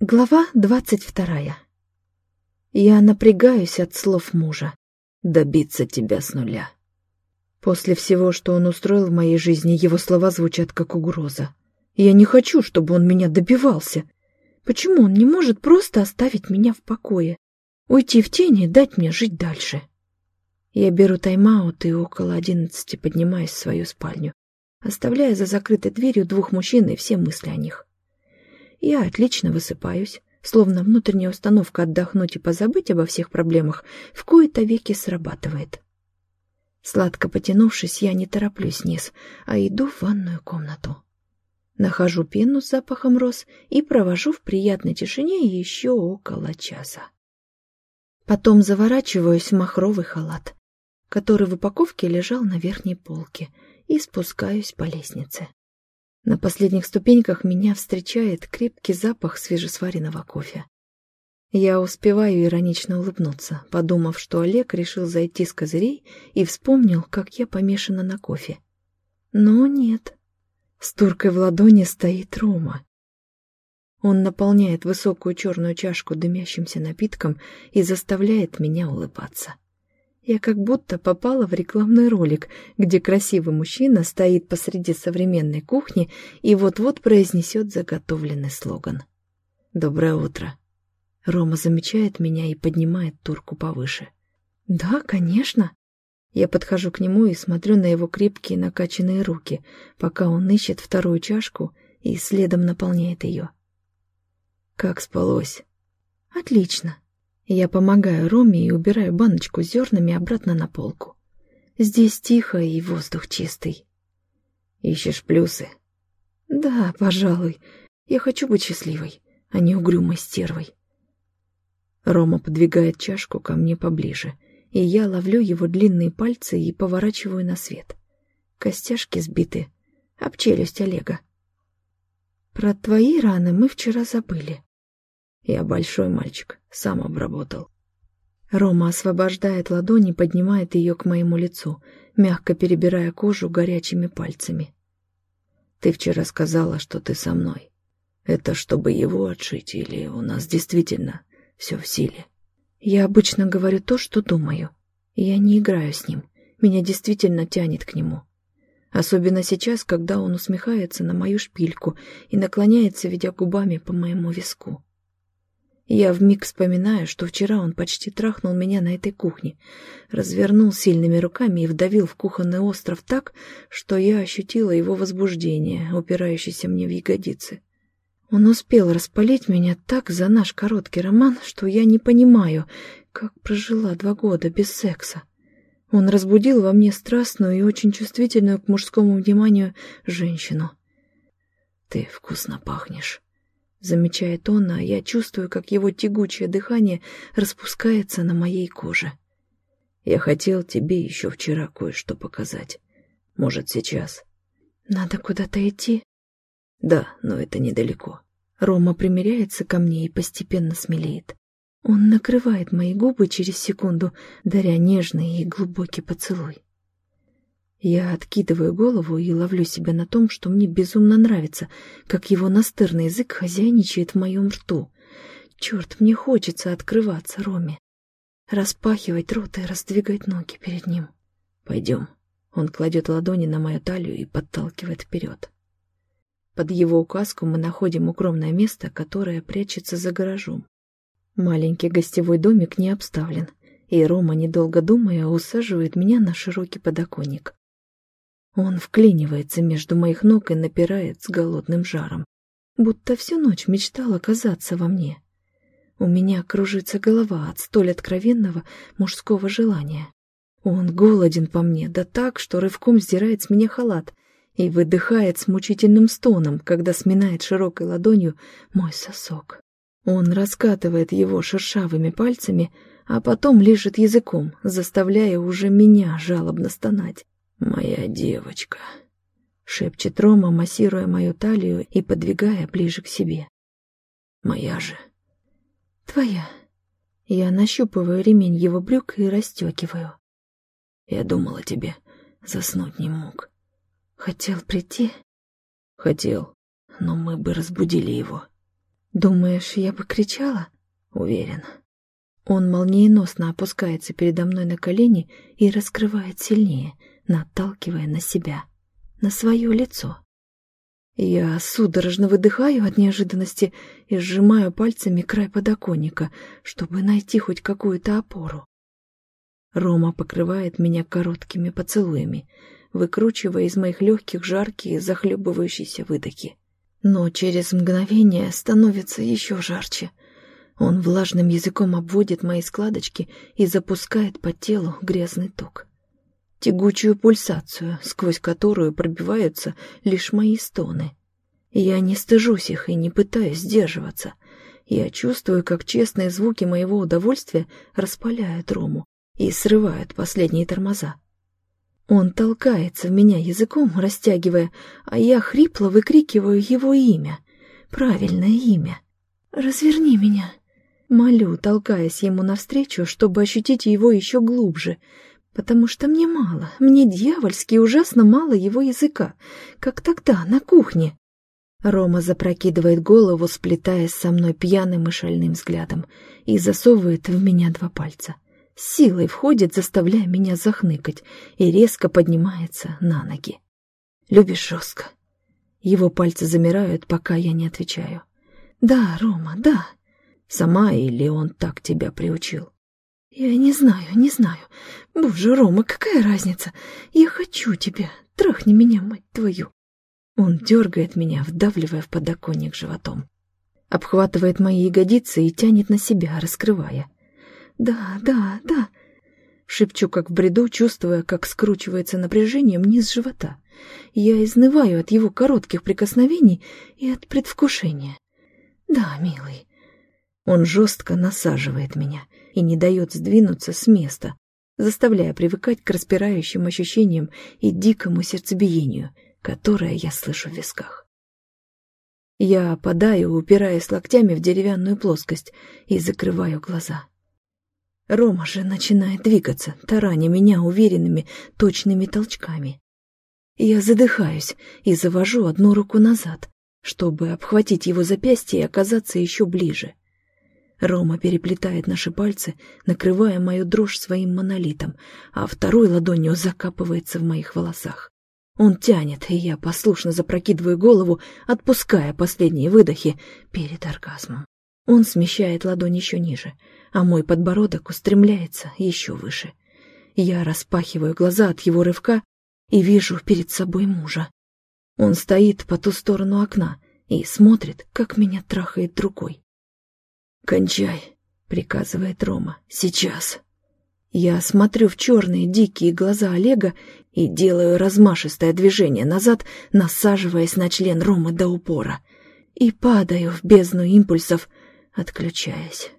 Глава двадцать вторая. Я напрягаюсь от слов мужа. Добиться тебя с нуля. После всего, что он устроил в моей жизни, его слова звучат как угроза. Я не хочу, чтобы он меня добивался. Почему он не может просто оставить меня в покое? Уйти в тени и дать мне жить дальше? Я беру тайм-аут и около одиннадцати поднимаюсь в свою спальню, оставляя за закрытой дверью двух мужчин и все мысли о них. Я отлично высыпаюсь, словно внутренняя установка отдохнуть и позабыть обо всех проблемах в кои-то веки срабатывает. Сладко потянувшись, я не тороплюсь вниз, а иду в ванную комнату. Нахожу пену с запахом роз и провожу в приятной тишине еще около часа. Потом заворачиваюсь в махровый халат, который в упаковке лежал на верхней полке, и спускаюсь по лестнице. На последних ступеньках меня встречает крепкий запах свежесваренного кофе. Я успеваю иронично улыбнуться, подумав, что Олег решил зайти с козырей и вспомнил, как я помешана на кофе. Но нет. С туркой в ладони стоит Рома. Он наполняет высокую черную чашку дымящимся напитком и заставляет меня улыбаться. Я как будто попала в рекламный ролик, где красивый мужчина стоит посреди современной кухни и вот-вот произнесет заготовленный слоган. «Доброе утро». Рома замечает меня и поднимает турку повыше. «Да, конечно». Я подхожу к нему и смотрю на его крепкие накачанные руки, пока он ищет вторую чашку и следом наполняет ее. «Как спалось?» «Отлично», я помогаю Роме и убираю баночку с зернами обратно на полку. Здесь тихо и воздух чистый. Ищешь плюсы? Да, пожалуй. Я хочу быть счастливой, а не угрюмой стервой. Рома подвигает чашку ко мне поближе, и я ловлю его длинные пальцы и поворачиваю на свет. Костяшки сбиты, об челюсть Олега. Про твои раны мы вчера забыли. Я большой мальчик, сам обработал. Рома освобождает ладонь и поднимает ее к моему лицу, мягко перебирая кожу горячими пальцами. Ты вчера сказала, что ты со мной. Это чтобы его отшить или у нас действительно все в силе? Я обычно говорю то, что думаю. Я не играю с ним. Меня действительно тянет к нему. Особенно сейчас, когда он усмехается на мою шпильку и наклоняется, ведя губами по моему виску. Я вмиг вспоминаю, что вчера он почти трахнул меня на этой кухне, развернул сильными руками и вдавил в кухонный остров так, что я ощутила его возбуждение, упирающееся мне в ягодицы. Он успел распалить меня так за наш короткий роман, что я не понимаю, как прожила два года без секса. Он разбудил во мне страстную и очень чувствительную к мужскому вниманию женщину. «Ты вкусно пахнешь», замечает он, а я чувствую, как его тягучее дыхание распускается на моей коже. Я хотел тебе еще вчера кое-что показать. Может, сейчас. Надо куда-то идти? Да, но это недалеко. Рома примеряется ко мне и постепенно смелеет. Он накрывает мои губы через секунду, даря нежный и глубокий поцелуй. Я откидываю голову и ловлю себя на том, что мне безумно нравится, как его настырный язык хозяйничает в моем рту. Черт, мне хочется открываться Роме. Распахивать рот и раздвигать ноги перед ним. Пойдем. Он кладет ладони на мою талию и подталкивает вперед. Под его указку мы находим укромное место, которое прячется за гаражом. Маленький гостевой домик не обставлен, и Рома, недолго думая, усаживает меня на широкий подоконник. Он вклинивается между моих ног и напирает с голодным жаром, будто всю ночь мечтал оказаться во мне. У меня кружится голова от столь откровенного мужского желания. Он голоден по мне, да так, что рывком сдирает с меня халат и выдыхает с мучительным стоном, когда сминает широкой ладонью мой сосок. Он раскатывает его шершавыми пальцами, а потом лежит языком, заставляя уже меня жалобно стонать. «Моя девочка», — шепчет Рома, массируя мою талию и подвигая ближе к себе. «Моя же». «Твоя». Я нащупываю ремень его брюк и расстегиваю. «Я думал о тебе. Заснуть не мог». «Хотел прийти?» «Хотел, но мы бы разбудили его». Думаешь, я бы кричала? Уверен. Он молниеносно опускается передо мной на колени и раскрывает сильнее, наталкивая на себя, на свое лицо. Я судорожно выдыхаю от неожиданности и сжимаю пальцами край подоконника, чтобы найти хоть какую-то опору. Рома покрывает меня короткими поцелуями, выкручивая из моих легких жаркие захлебывающиеся выдохи. Но через мгновение становится еще жарче. Он влажным языком обводит мои складочки и запускает по телу грязный ток. Тягучую пульсацию, сквозь которую пробиваются лишь мои стоны. Я не стыжусь их и не пытаюсь сдерживаться. Я чувствую, как честные звуки моего удовольствия распаляют Рому и срывают последние тормоза. Он толкается в меня языком, растягивая, а я хрипло выкрикиваю его имя. Правильное имя. «Разверни меня!» Молю, толкаясь ему навстречу, чтобы ощутить его еще глубже, потому что мне мало, мне дьявольски ужасно мало его языка, как тогда, на кухне. Рома запрокидывает голову, сплетаясь со мной пьяным и шальным взглядом, и засовывает в меня два пальца силой входит, заставляя меня захныкать, и резко поднимается на ноги. Любишь жестко. Его пальцы замирают, пока я не отвечаю. Да, Рома, да. Сама или он так тебя приучил? Я не знаю, не знаю. Боже, Рома, какая разница? Я хочу тебя. Трахни меня, мать твою. Он дергает меня, вдавливая в подоконник животом. Обхватывает мои ягодицы и тянет на себя, раскрывая. «Да, да, да», — шепчу как в бреду, чувствуя, как скручивается напряжением низ живота. Я изнываю от его коротких прикосновений и от предвкушения. «Да, милый». Он жестко насаживает меня и не дает сдвинуться с места, заставляя привыкать к распирающим ощущениям и дикому сердцебиению, которое я слышу в висках. Я опадаю, упираясь локтями в деревянную плоскость, и закрываю глаза. Рома же начинает двигаться, тараня меня уверенными, точными толчками. Я задыхаюсь и завожу одну руку назад, чтобы обхватить его запястье и оказаться еще ближе. Рома переплетает наши пальцы, накрывая мою дрожь своим монолитом, а второй ладонью закапывается в моих волосах. Он тянет, и я послушно запрокидываю голову, отпуская последние выдохи перед оргазмом. Он смещает ладонь еще ниже, а мой подбородок устремляется еще выше. Я распахиваю глаза от его рывка и вижу перед собой мужа. Он стоит по ту сторону окна и смотрит, как меня трахает другой. «Кончай», — приказывает Рома, — «сейчас». Я смотрю в черные дикие глаза Олега и делаю размашистое движение назад, насаживаясь на член Ромы до упора, и падаю в бездну импульсов, отключаясь.